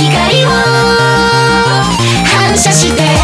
光を反射して